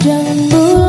忍不。